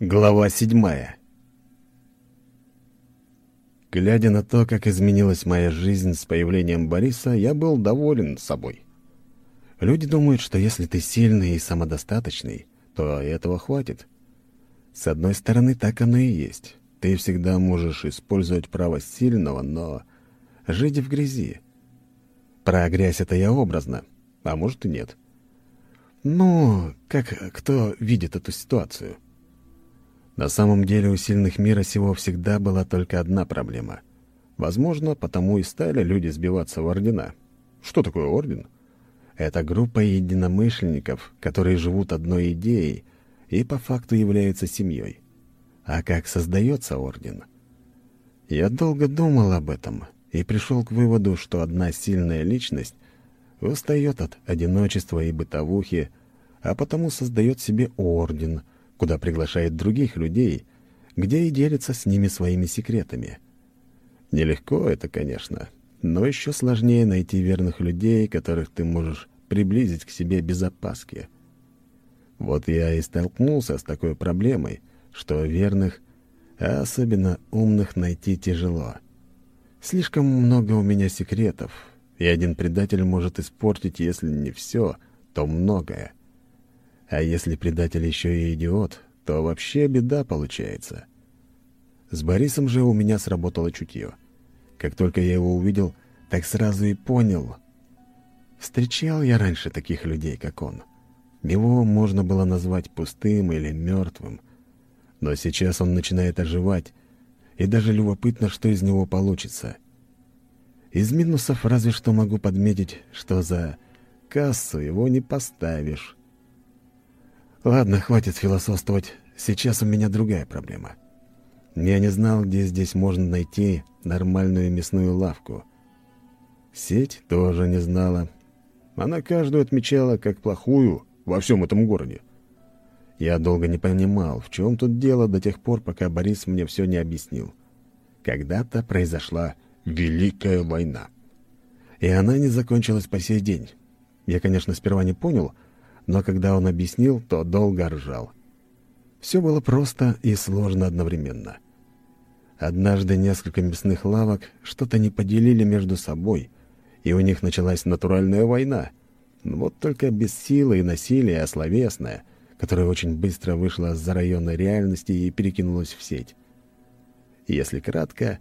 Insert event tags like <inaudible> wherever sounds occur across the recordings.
Глава седьмая Глядя на то, как изменилась моя жизнь с появлением Бориса, я был доволен собой. Люди думают, что если ты сильный и самодостаточный, то этого хватит. С одной стороны, так оно и есть. Ты всегда можешь использовать право сильного, но жить в грязи. Про грязь это я образно, а может и нет. Ну, как кто видит эту ситуацию — на самом деле у сильных мира сего всегда была только одна проблема. Возможно, потому и стали люди сбиваться в ордена. Что такое орден? Это группа единомышленников, которые живут одной идеей и по факту являются семьей. А как создается орден? Я долго думал об этом и пришел к выводу, что одна сильная личность устает от одиночества и бытовухи, а потому создает себе орден — куда приглашает других людей, где и делится с ними своими секретами. Нелегко это, конечно, но еще сложнее найти верных людей, которых ты можешь приблизить к себе без опаски. Вот я и столкнулся с такой проблемой, что верных, а особенно умных найти тяжело. Слишком много у меня секретов, и один предатель может испортить, если не все, то многое. А если предатель еще и идиот, то вообще беда получается. С Борисом же у меня сработало чутье. Как только я его увидел, так сразу и понял. Встречал я раньше таких людей, как он. Его можно было назвать пустым или мертвым. Но сейчас он начинает оживать, и даже любопытно, что из него получится. Из минусов разве что могу подметить, что за кассу его не поставишь. Ладно, хватит философствовать. Сейчас у меня другая проблема. Я не знал, где здесь можно найти нормальную мясную лавку. Сеть тоже не знала. Она каждую отмечала как плохую во всем этом городе. Я долго не понимал, в чем тут дело до тех пор, пока Борис мне все не объяснил. Когда-то произошла Великая война. И она не закончилась по сей день. Я, конечно, сперва не понял, но когда он объяснил, то долго ржал. Все было просто и сложно одновременно. Однажды несколько мясных лавок что-то не поделили между собой, и у них началась натуральная война. Вот только без силы и насилия, а словесная, которая очень быстро вышла за районной реальности и перекинулась в сеть. Если кратко,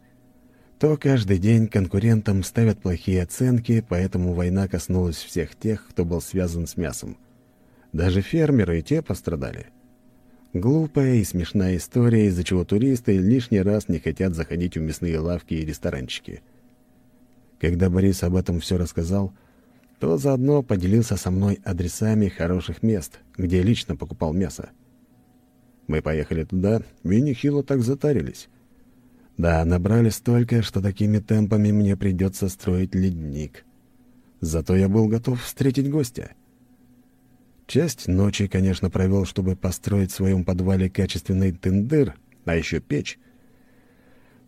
то каждый день конкурентам ставят плохие оценки, поэтому война коснулась всех тех, кто был связан с мясом. Даже фермеры и те пострадали. Глупая и смешная история, из-за чего туристы лишний раз не хотят заходить в мясные лавки и ресторанчики. Когда Борис об этом все рассказал, то заодно поделился со мной адресами хороших мест, где лично покупал мясо. Мы поехали туда и нехило так затарились. Да, набрали столько, что такими темпами мне придется строить ледник. Зато я был готов встретить гостя — Часть ночи, конечно, провел, чтобы построить в своем подвале качественный тендер, а еще печь.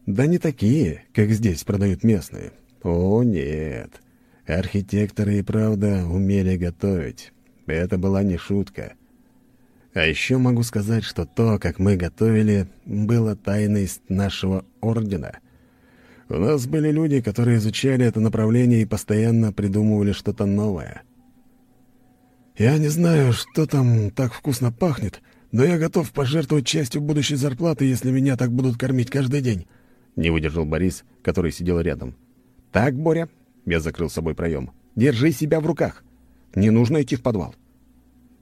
Да не такие, как здесь продают местные. О, нет. Архитекторы и правда умели готовить. Это была не шутка. А еще могу сказать, что то, как мы готовили, было тайной нашего ордена. У нас были люди, которые изучали это направление и постоянно придумывали что-то новое — я не знаю, что там так вкусно пахнет, но я готов пожертвовать частью будущей зарплаты, если меня так будут кормить каждый день. Не выдержал Борис, который сидел рядом. Так, Боря, я закрыл собой проем. Держи себя в руках. Не нужно идти в подвал.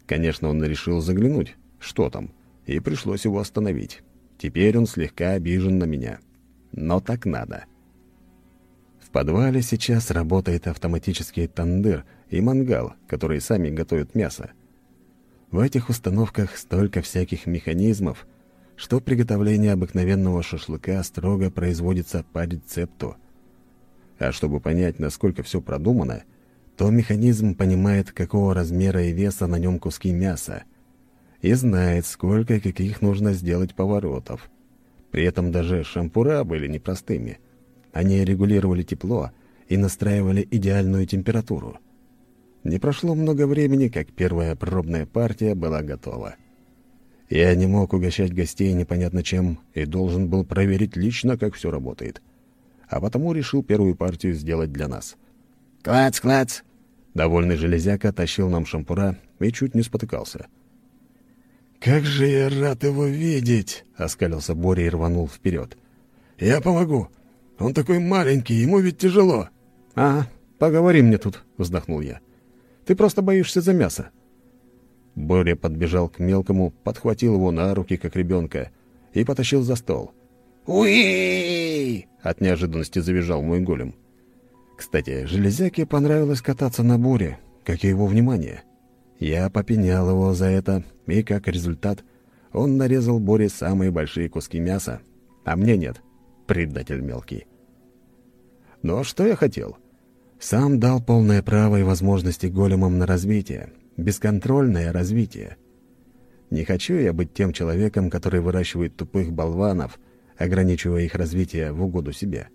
Конечно, он решил заглянуть, что там, и пришлось его остановить. Теперь он слегка обижен на меня. Но так надо. Подвале сейчас работает автоматический тандыр — и мангал, которые сами готовят мясо. В этих установках столько всяких механизмов, что приготовление обыкновенного шашлыка строго производится по рецепту. А чтобы понять, насколько все продумано, то механизм понимает, какого размера и веса на нем куски мяса, и знает, сколько и каких нужно сделать поворотов. При этом даже шампура были непростыми. Они регулировали тепло и настраивали идеальную температуру. Не прошло много времени, как первая пробная партия была готова. Я не мог угощать гостей непонятно чем и должен был проверить лично, как все работает. А потому решил первую партию сделать для нас. «Клац, клац!» Довольный железяка тащил нам шампура и чуть не спотыкался. «Как же я рад его видеть!» — оскалился Боря и рванул вперед. «Я помогу. Он такой маленький, ему ведь тяжело». «А, поговори мне тут», — вздохнул я. «Ты просто боишься за мясо». Боря подбежал к мелкому, подхватил его на руки, как ребенка, и потащил за стол. «Уи!» — от неожиданности завизжал мой голем. Кстати, железяке понравилось кататься на Боре, как и его внимание. Я попенял его за это, и как результат он нарезал Боре самые большие куски мяса, а мне нет, предатель мелкий. Но что я хотел? Сам дал полное право и возможности големам на развитие, бесконтрольное развитие. Не хочу я быть тем человеком, который выращивает тупых болванов, ограничивая их развитие в угоду себе.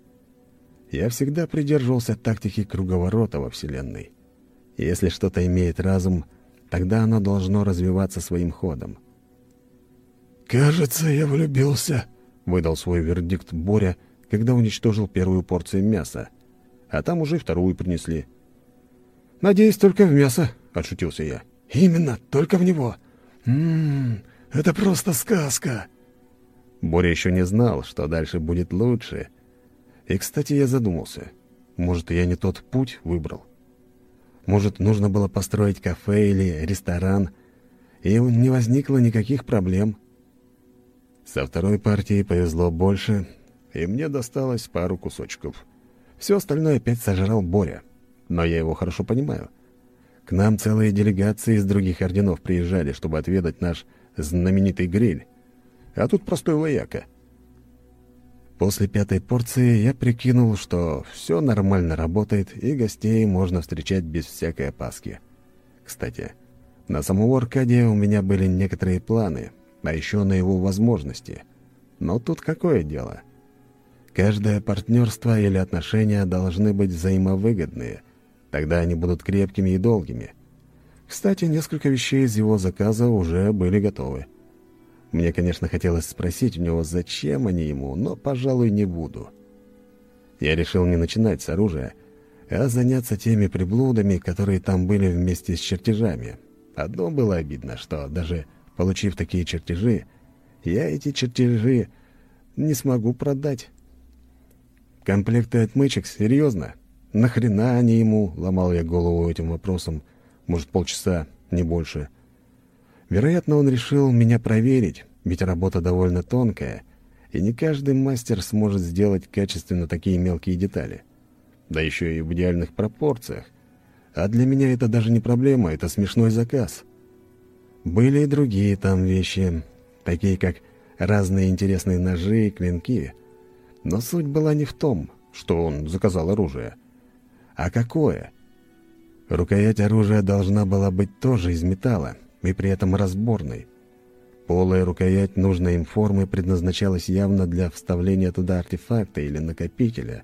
Я всегда придерживался тактики круговорота во Вселенной. Если что-то имеет разум, тогда оно должно развиваться своим ходом. «Кажется, я влюбился», — выдал свой вердикт Боря, когда уничтожил первую порцию мяса, а там уже вторую принесли. «Надеюсь, только в мясо», — отшутился я. «Именно, только в него. Ммм, это просто сказка». Боря еще не знал, что дальше будет лучше. И, кстати, я задумался. Может, я не тот путь выбрал? Может, нужно было построить кафе или ресторан, и не возникло никаких проблем? Со второй партией повезло больше, и мне досталось пару кусочков. Все остальное опять сожрал Боря, но я его хорошо понимаю. К нам целые делегации из других орденов приезжали, чтобы отведать наш знаменитый гриль. А тут простой вояка. После пятой порции я прикинул, что все нормально работает, и гостей можно встречать без всякой опаски. Кстати, на самого Аркадия у меня были некоторые планы, а еще на его возможности. Но тут какое дело? Каждое партнерство или отношения должны быть взаимовыгодные, тогда они будут крепкими и долгими. Кстати, несколько вещей из его заказа уже были готовы. Мне, конечно, хотелось спросить у него, зачем они ему, но, пожалуй, не буду. Я решил не начинать с оружия, а заняться теми приблудами, которые там были вместе с чертежами. Одно было обидно, что даже получив такие чертежи, я эти чертежи не смогу продать. Комплекты отмычек, серьезно? Нахрена они ему? Ломал я голову этим вопросом. Может, полчаса, не больше. — Вероятно, он решил меня проверить, ведь работа довольно тонкая, и не каждый мастер сможет сделать качественно такие мелкие детали. Да еще и в идеальных пропорциях. А для меня это даже не проблема, это смешной заказ. Были и другие там вещи, такие как разные интересные ножи и клинки. Но суть была не в том, что он заказал оружие, а какое. Рукоять оружия должна была быть тоже из металла, и при этом разборной. Полая рукоять нужной им формы предназначалась явно для вставления туда артефакта или накопителя.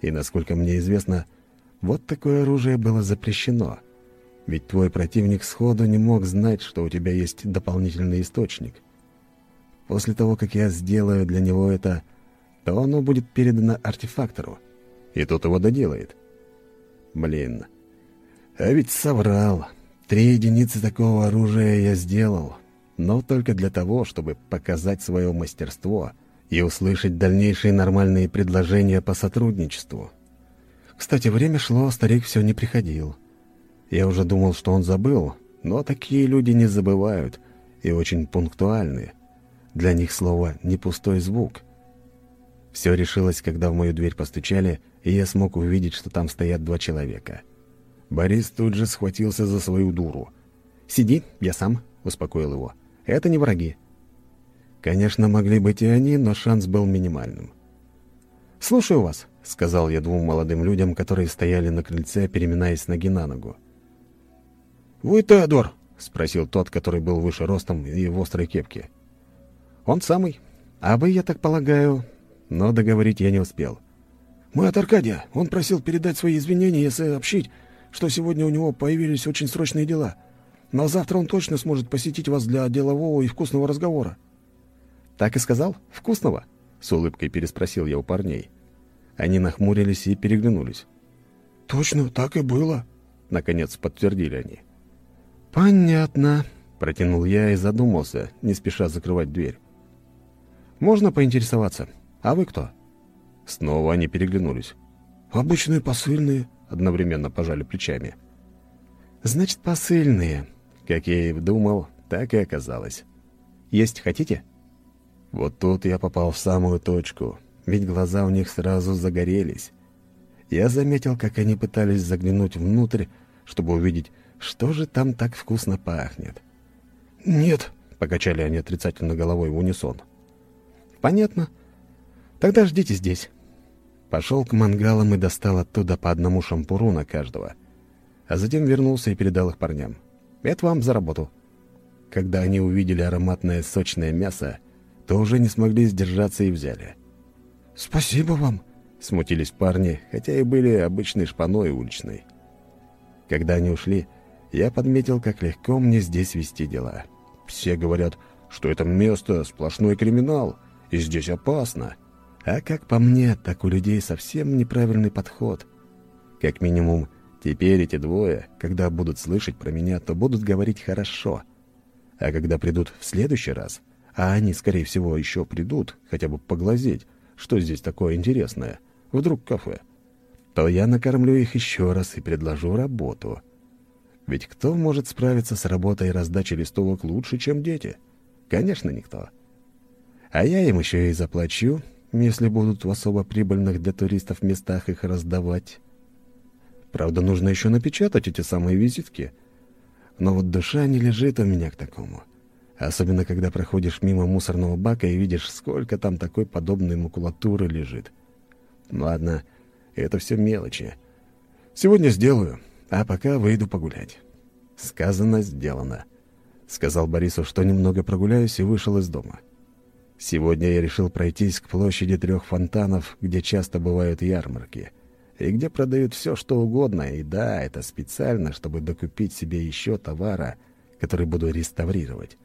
И, насколько мне известно, вот такое оружие было запрещено. Ведь твой противник сходу не мог знать, что у тебя есть дополнительный источник. После того, как я сделаю для него это, то оно будет передано артефактору, и тот его доделает. Блин, а ведь соврал. Три единицы такого оружия я сделал, но только для того, чтобы показать свое мастерство и услышать дальнейшие нормальные предложения по сотрудничеству. Кстати, время шло, старик все не приходил. Я уже думал, что он забыл, но такие люди не забывают и очень пунктуальны. Для них слово «не пустой звук». Все решилось, когда в мою дверь постучали, и я смог увидеть, что там стоят два человека — Борис тут же схватился за свою дуру. «Сиди, я сам», — успокоил его. «Это не враги». Конечно, могли быть и они, но шанс был минимальным. «Слушаю вас», — сказал я двум молодым людям, которые стояли на крыльце, переминаясь ноги на ногу. «Вы Теодор?» — спросил тот, который был выше ростом и в острой кепке. «Он самый. А вы, я так полагаю...» Но договорить я не успел. «Мы от Аркадия. Он просил передать свои извинения и сообщить, что сегодня у него появились очень срочные дела. но завтра он точно сможет посетить вас для делового и вкусного разговора». «Так и сказал? Вкусного?» — с улыбкой переспросил я у парней. Они нахмурились и переглянулись. «Точно, так и было», — наконец подтвердили они. «Понятно», — протянул я и задумался, не спеша закрывать дверь. «Можно поинтересоваться? А вы кто?» Снова они переглянулись. «Обычные посыльные», — одновременно пожали плечами. «Значит, посыльные. Как я и думал, так и оказалось. Есть хотите?» Вот тут я попал в самую точку, ведь глаза у них сразу загорелись. Я заметил, как они пытались заглянуть внутрь, чтобы увидеть, что же там так вкусно пахнет. «Нет», — покачали они отрицательно головой в унисон. «Понятно. Тогда ждите здесь». Пошел к мангалам и достал оттуда по одному шампуру на каждого. А затем вернулся и передал их парням. «Это вам за работу». Когда они увидели ароматное сочное мясо, то уже не смогли сдержаться и взяли. «Спасибо вам», — смутились парни, хотя и были обычной шпаной уличной. Когда они ушли, я подметил, как легко мне здесь вести дела. Все говорят, что это место — сплошной криминал, и здесь опасно. А как по мне, так у людей совсем неправильный подход. Как минимум, теперь эти двое, когда будут слышать про меня, то будут говорить хорошо. А когда придут в следующий раз — а они, скорее всего, еще придут, хотя бы поглазеть, что здесь такое интересное, вдруг кафе, то я накормлю их еще раз и предложу работу. Ведь кто может справиться с работой и раздачей листовок лучше, чем дети? Конечно, никто. А я им еще и заплачу, если будут в особо прибыльных для туристов местах их раздавать. Правда, нужно еще напечатать эти самые визитки. Но вот душа не лежит у меня к такому. — Особенно, когда проходишь мимо мусорного бака и видишь, сколько там такой подобной макулатуры лежит. Ладно, это все мелочи. Сегодня сделаю, а пока выйду погулять. Сказано, сделано. Сказал Борису, что немного прогуляюсь, и вышел из дома. Сегодня я решил пройтись к площади трех фонтанов, где часто бывают ярмарки, и где продают все, что угодно, и да, это специально, чтобы докупить себе еще товара, который буду реставрировать.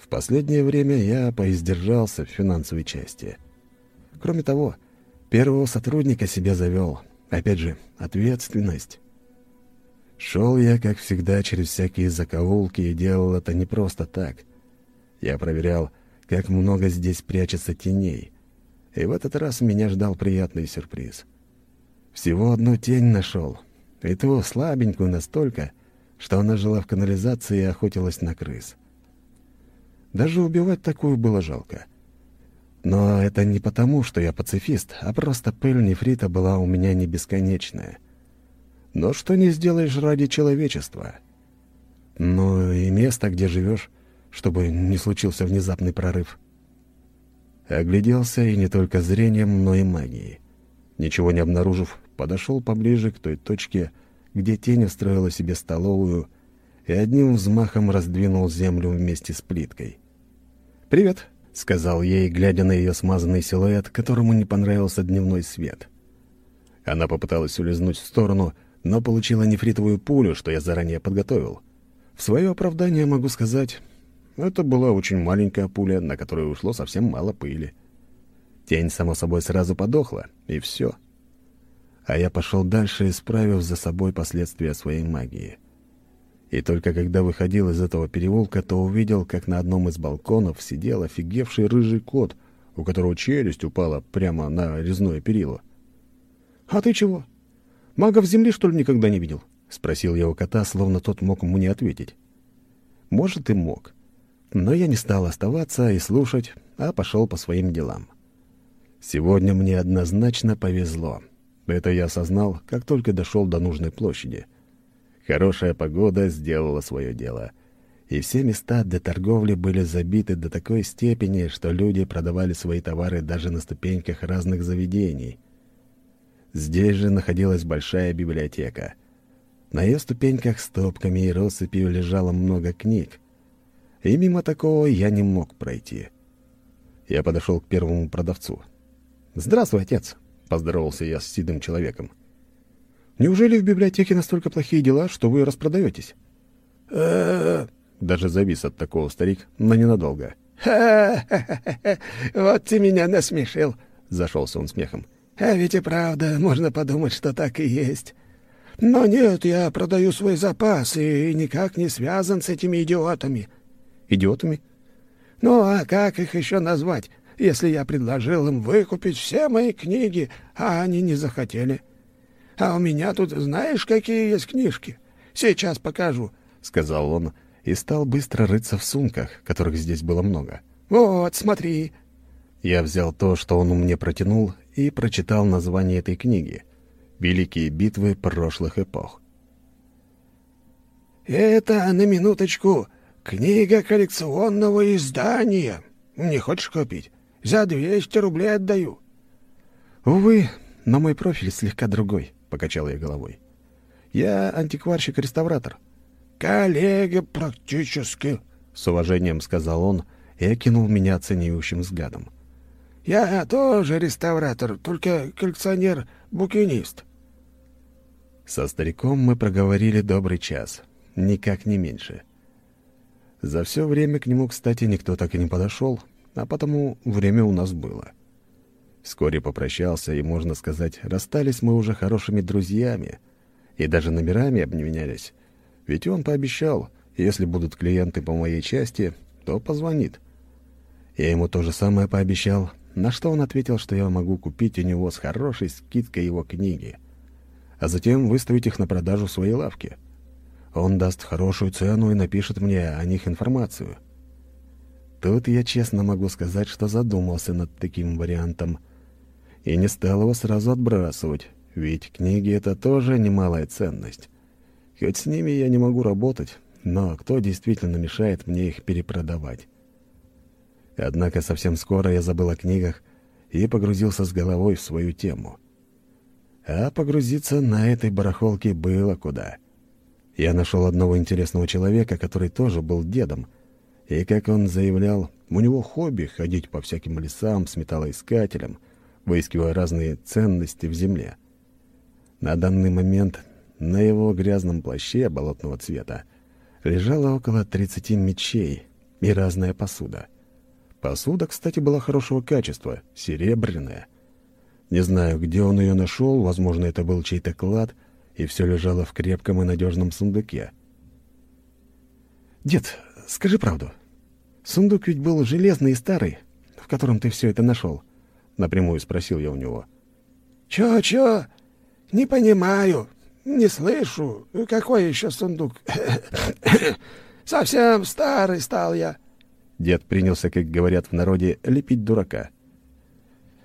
В последнее время я поиздержался в финансовой части. Кроме того, первого сотрудника себе завел. Опять же, ответственность. Шел я, как всегда, через всякие закоулки и делал это не просто так. Я проверял, как много здесь прячется теней. И в этот раз меня ждал приятный сюрприз. Всего одну тень нашел, и ту слабенькую настолько, что она жила в канализации и охотилась на крыс. Даже убивать такую было жалко. Но это не потому, что я пацифист, а просто пыль нефрита была у меня не бесконечная. Но что не сделаешь ради человечества? Ну и место, где живешь, чтобы не случился внезапный прорыв. Огляделся и не только зрением, но и магией. Ничего не обнаружив, подошел поближе к той точке, где тень устроила себе столовую и одним взмахом раздвинул землю вместе с плиткой. «Привет», — сказал ей, глядя на ее смазанный силуэт, которому не понравился дневной свет. Она попыталась улизнуть в сторону, но получила нефритовую пулю, что я заранее подготовил. В свое оправдание могу сказать, это была очень маленькая пуля, на которую ушло совсем мало пыли. Тень, само собой, сразу подохла, и все. А я пошел дальше, исправив за собой последствия своей магии. И только когда выходил из этого переулка, то увидел, как на одном из балконов сидел офигевший рыжий кот, у которого челюсть упала прямо на резное перило. «А ты чего? Магов земли, что ли, никогда не видел?» — спросил я у кота, словно тот мог ему не ответить. Может, и мог. Но я не стал оставаться и слушать, а пошел по своим делам. Сегодня мне однозначно повезло. Это я осознал, как только дошел до нужной площади — Хорошая погода сделала свое дело. И все места для торговли были забиты до такой степени, что люди продавали свои товары даже на ступеньках разных заведений. Здесь же находилась большая библиотека. На ее ступеньках стопками и россыпью лежало много книг. И мимо такого я не мог пройти. Я подошел к первому продавцу. «Здравствуй, отец!» — поздоровался я с седым человеком. — Неужели в библиотеке настолько плохие дела, что вы распродаетесь? Даже завис от такого старик, но ненадолго. «Ха-ха-ха! Вот ты меня насмешил!» — зашелся он смехом. «А ведь и правда, можно подумать, что так и есть. Но нет, я продаю свой запас и никак не связан с этими идиотами». «Идиотами?» «Ну, а как их еще назвать, если я предложил им выкупить все мои книги, а они не захотели? А у меня тут знаешь, какие есть книжки? Сейчас покажу», — сказал он и стал быстро рыться в сумках, которых здесь было много. «Вот, смотри». Я взял то, что он мне протянул, и прочитал название этой книги «Великие битвы прошлых эпох». «Это, на минуточку, книга коллекционного издания. Не хочешь купить? За 200 рублей отдаю». «Увы, но мой профиль слегка другой», — покачал я головой. «Я антикварщик-реставратор». «Коллега практически», — с уважением сказал он и окинул меня оценивающим взглядом. «Я тоже реставратор, только коллекционер-букинист». Со стариком мы проговорили добрый час, никак не меньше. За все время к нему, кстати, никто так и не подошел, а потому время у нас было. Вскоре попрощался, и, можно сказать, расстались мы уже хорошими друзьями, и даже номерами обменялись, ведь он пообещал, если будут клиенты по моей части, то позвонит. Я ему то же самое пообещал, на что он ответил, что я могу купить у него с хорошей скидкой его книги, а затем выставить их на продажу в своей лавке. Он даст хорошую цену и напишет мне о них информацию. Тут я честно могу сказать, что задумался над таким вариантом и не стал его сразу отбрасывать, ведь книги — это тоже немалая ценность. Хоть с ними я не могу работать, но кто действительно мешает мне их перепродавать? Однако совсем скоро я забыл о книгах и погрузился с головой в свою тему. А погрузиться на этой барахолке было куда. Я нашел одного интересного человека, который тоже был дедом, и, как он заявлял, у него хобби ходить по всяким лесам с металлоискателем, выискивая разные ценности в земле. На данный момент на его грязном плаще болотного цвета лежало около 30 мечей и разная посуда. Посуда, кстати, была хорошего качества, серебряная. Не знаю, где он ее нашел, возможно, это был чей-то клад, и все лежало в крепком и надежном сундуке. «Дед, скажи правду. Сундук ведь был железный и старый, в котором ты все это нашел?» — напрямую спросил я у него. «Чё-чё? Не понимаю», «Не слышу. Какой еще сундук? <coughs> Совсем старый стал я». Дед принялся, как говорят в народе, лепить дурака.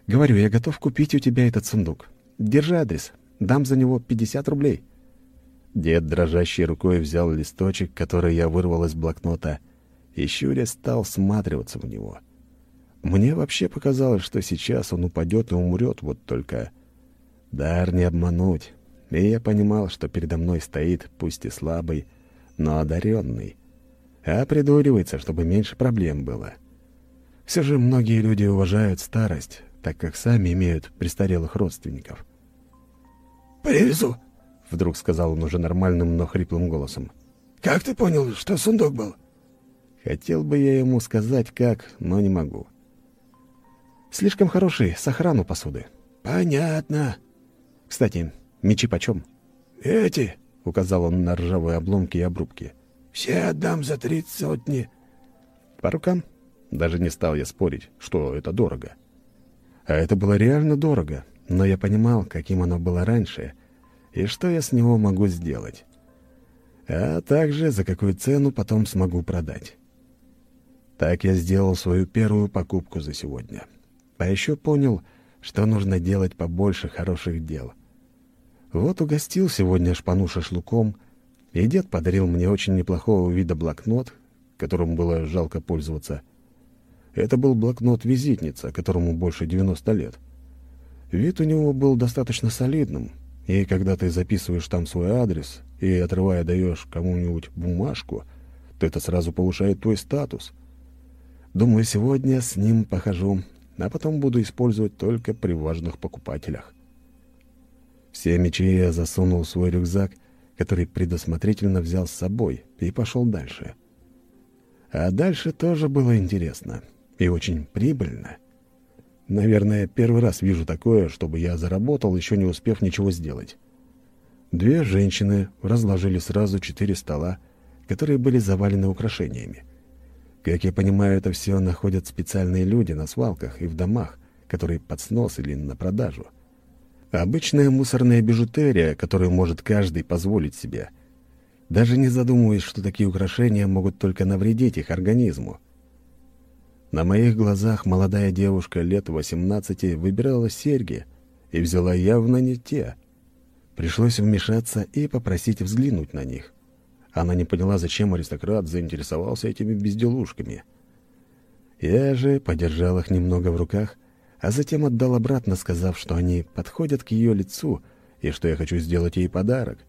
«Говорю, я готов купить у тебя этот сундук. Держи адрес. Дам за него 50 рублей». Дед дрожащей рукой взял листочек, который я вырвал из блокнота, и щуря стал всматриваться в него. Мне вообще показалось, что сейчас он упадет и умрет, вот только... Дар не обмануть. И я понимал, что передо мной стоит, пусть и слабый, но одаренный. А придуривается, чтобы меньше проблем было. Все же многие люди уважают старость, так как сами имеют престарелых родственников. «Привезу», — вдруг сказал он уже нормальным, но хриплым голосом. «Как ты понял, что сундук был?» Хотел бы я ему сказать, как, но не могу. Слишком хороший, с охрану посуды. «Понятно». Кстати, Мечи почем? Эти, — указал он на ржавые обломки и обрубки. Все отдам за три сотни. По рукам? Даже не стал я спорить, что это дорого. А это было реально дорого, но я понимал, каким оно было раньше, и что я с него могу сделать. А также за какую цену потом смогу продать. Так я сделал свою первую покупку за сегодня. А еще понял, что нужно делать побольше хороших дел — вот угостил сегодня шпану шашлыком, и дед подарил мне очень неплохого вида блокнот, которым было жалко пользоваться. Это был блокнот-визитница, которому больше 90 лет. Вид у него был достаточно солидным, и когда ты записываешь там свой адрес и, отрывая, даешь кому-нибудь бумажку, то это сразу повышает твой статус. Думаю, сегодня с ним похожу, а потом буду использовать только при важных покупателях. Все мечи я засунул в свой рюкзак, который предусмотрительно взял с собой, и пошел дальше. А дальше тоже было интересно и очень прибыльно. Наверное, первый раз вижу такое, чтобы я заработал, еще не успев ничего сделать. Две женщины разложили сразу четыре стола, которые были завалены украшениями. Как я понимаю, это все находят специальные люди на свалках и в домах, которые под снос или на продажу. Обычная мусорная бижутерия, которую может каждый позволить себе. Даже не задумываясь, что такие украшения могут только навредить их организму. На моих глазах молодая девушка лет 18 выбирала серьги и взяла явно не те. Пришлось вмешаться и попросить взглянуть на них. Она не поняла, зачем аристократ заинтересовался этими безделушками. Я же подержал их немного в руках, а затем отдал обратно, сказав, что они подходят к ее лицу и что я хочу сделать ей подарок.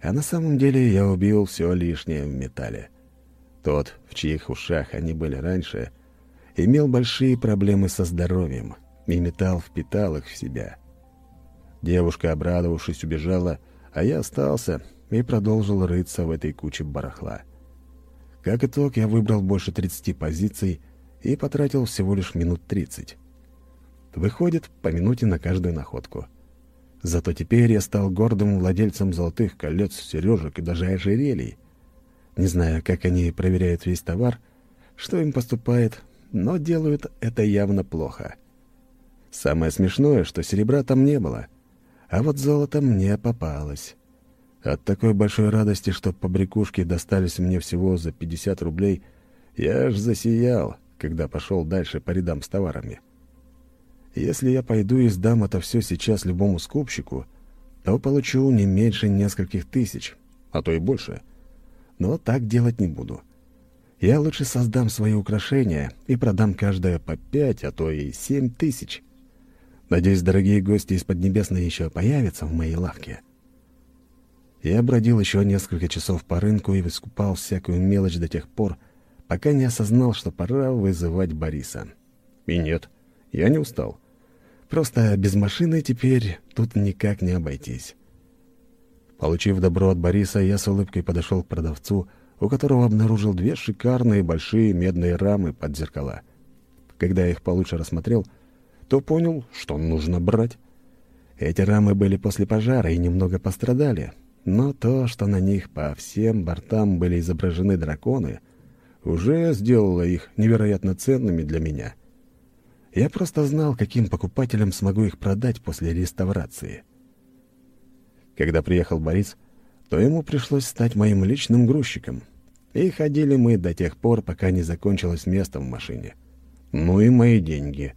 А на самом деле я убил все лишнее в металле. Тот, в чьих ушах они были раньше, имел большие проблемы со здоровьем, и металл впитал их в себя. Девушка, обрадовавшись, убежала, а я остался и продолжил рыться в этой куче барахла. Как итог, я выбрал больше 30 позиций и потратил всего лишь минут 30. Выходит, по минуте на каждую находку. Зато теперь я стал гордым владельцем золотых колец, сережек и даже ожерелий. Не знаю, как они проверяют весь товар, что им поступает, но делают это явно плохо. Самое смешное, что серебра там не было, а вот золото мне попалось. От такой большой радости, что побрякушки достались мне всего за 50 рублей, я аж засиял, когда пошел дальше по рядам с товарами. Если я пойду и сдам это все сейчас любому скупщику, то получу не меньше нескольких тысяч, а то и больше. Но так делать не буду. Я лучше создам свои украшения и продам каждое по пять, а то и семь тысяч. Надеюсь, дорогие гости из Поднебесной еще появятся в моей лавке. Я бродил еще несколько часов по рынку и выскупал всякую мелочь до тех пор, пока не осознал, что пора вызывать Бориса. И нет, я не устал. Просто без машины теперь тут никак не обойтись. Получив добро от Бориса, я с улыбкой подошел к продавцу, у которого обнаружил две шикарные большие медные рамы под зеркала. Когда я их получше рассмотрел, то понял, что нужно брать. Эти рамы были после пожара и немного пострадали, но то, что на них по всем бортам были изображены драконы, уже сделало их невероятно ценными для меня — я просто знал, каким покупателям смогу их продать после реставрации. Когда приехал Борис, то ему пришлось стать моим личным грузчиком. И ходили мы до тех пор, пока не закончилось место в машине. Ну и мои деньги.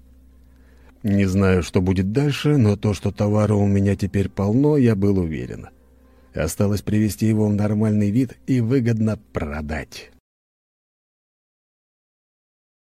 Не знаю, что будет дальше, но то, что товара у меня теперь полно, я был уверен. Осталось привести его в нормальный вид и выгодно продать».